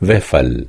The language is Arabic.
wefel